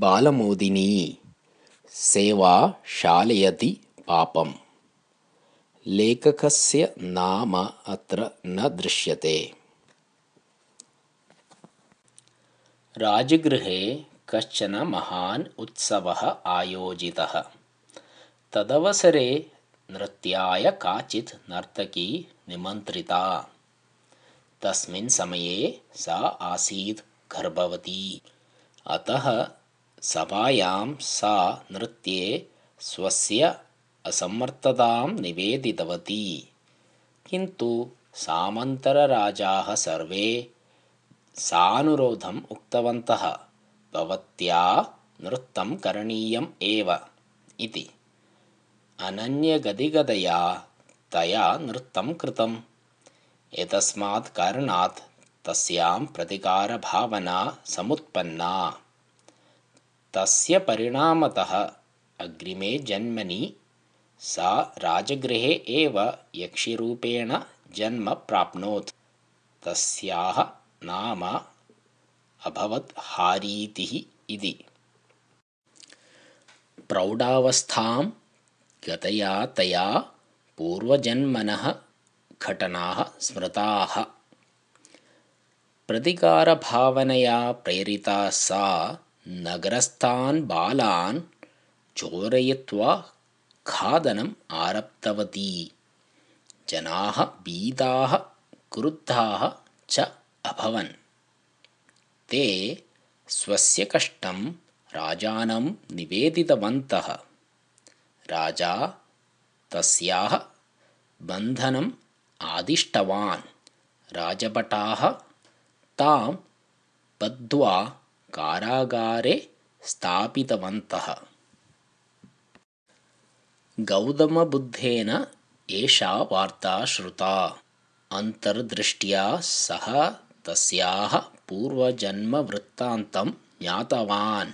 बालमोदिनी सेवा शालयति पापम् लेखकस्य नाम अत्र न दृश्यते राजगृहे कश्चन महान् उत्सवः आयोजितः तदवसरे नृत्याय काचित् नर्तकी निमन्त्रिता तस्मिन् समये सा आसीत् गर्भवती अतः सभायां सा नृत्ये स्वस्य असमर्थतां निवेदितवती। किन्तु सामन्तरराजाः सर्वे सानुरोधम् उक्तवन्तः भवत्या नृत्तं करणीयम् एव इति। अनन्यगदिगदया तया नृत्तं कृतम्। एतस्मात् कारणात् तस्यां प्रतिकारभावना समुत्पन्ना तस्य परिणामतः अग्रिमे जन्मनि सा राजगृहे एव यक्षिरूपेण जन्म प्राप्नोत्। तस्याः नाम अभवत् हारीतिः इति। प्रौढावस्थां गतया तया पूर्वजन्मनः घटनाः स्मृताः। प्रतिकारभावनया प्रेरिता सा नगरस्थान् बालान् चोरयित्वा खादनम् आरब्धवती। जनाः भीताः क्रुद्धाः च अभवन्। ते स्वस्य कष्टं राजानं निवेदितवन्तः। राजा तस्याः बन्धनम् आदिष्टवान्। राजभटाः तां बद्ध्वा कारागारे स्थापितवन्तः। गौतमबुद्धेन एषा वार्ता श्रुता। अन्तर्दृष्ट्या सः तस्याः पूर्वजन्मवृत्तान्तं ज्ञातवान्।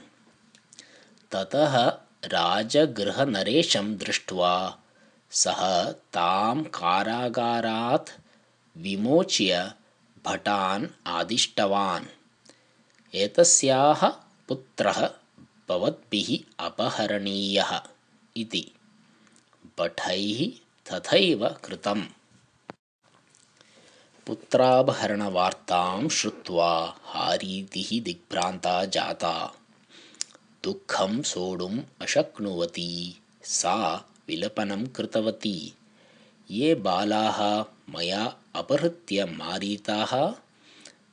ततः राजगृहनरेशं दृष्ट्वा सः तां कारागारात् विमोच्य भटान् आदिष्टवान् एतस्याः पुत्रः भवद्भिः अपहरणीयः इति। भटैः तथैव कृतम्। पुत्रापहरणवार्तां श्रुत्वा हारीतिः दिग्भ्रान्ता जाता। दुःखं सोढुम् अशक्नुवती सा विलपनं कृतवती। ये बालाः मया अपहृत्य मारिताः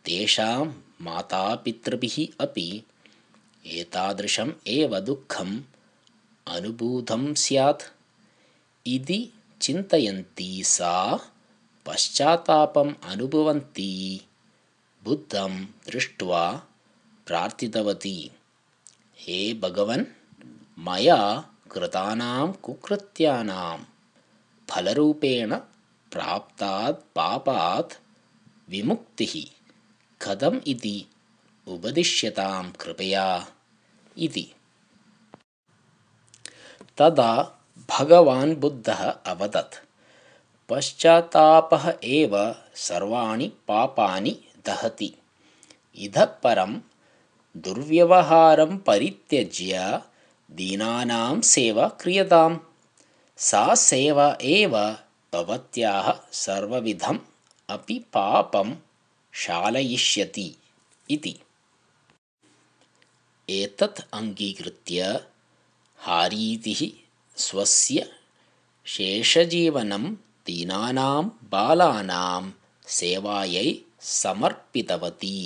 तेषां मातापितृभिः अपि एतादृशम् एव दुःखम् अनुभूतं स्यात्। इति चिन्तयन्ती सा पश्चात्तापम् अनुभवन्ती। बुद्धं दृष्ट्वा प्रार्थितवती हे भगवन् मया कृतानां कुकृत्यानां फलरूपेण प्राप्तात् पापात् विमुक्तिः कथम् इति उपदिश्यतां कृपया इति। तदा भगवान् बुद्धः अवदत् पश्चात्तापः एव सर्वाणि पापानि दहति। इतः परं दुर्व्यवहारं परित्यज्य दीनानां सेवा क्रियताम्। सा सेवा एव भवत्याः सर्वविधम् अपि पापं शालयिष्यति इति। एतत् अङ्गीकृत्य हारीतिः स्वस्य शेषजीवनं दीनानां बालानां सेवायै समर्पितवती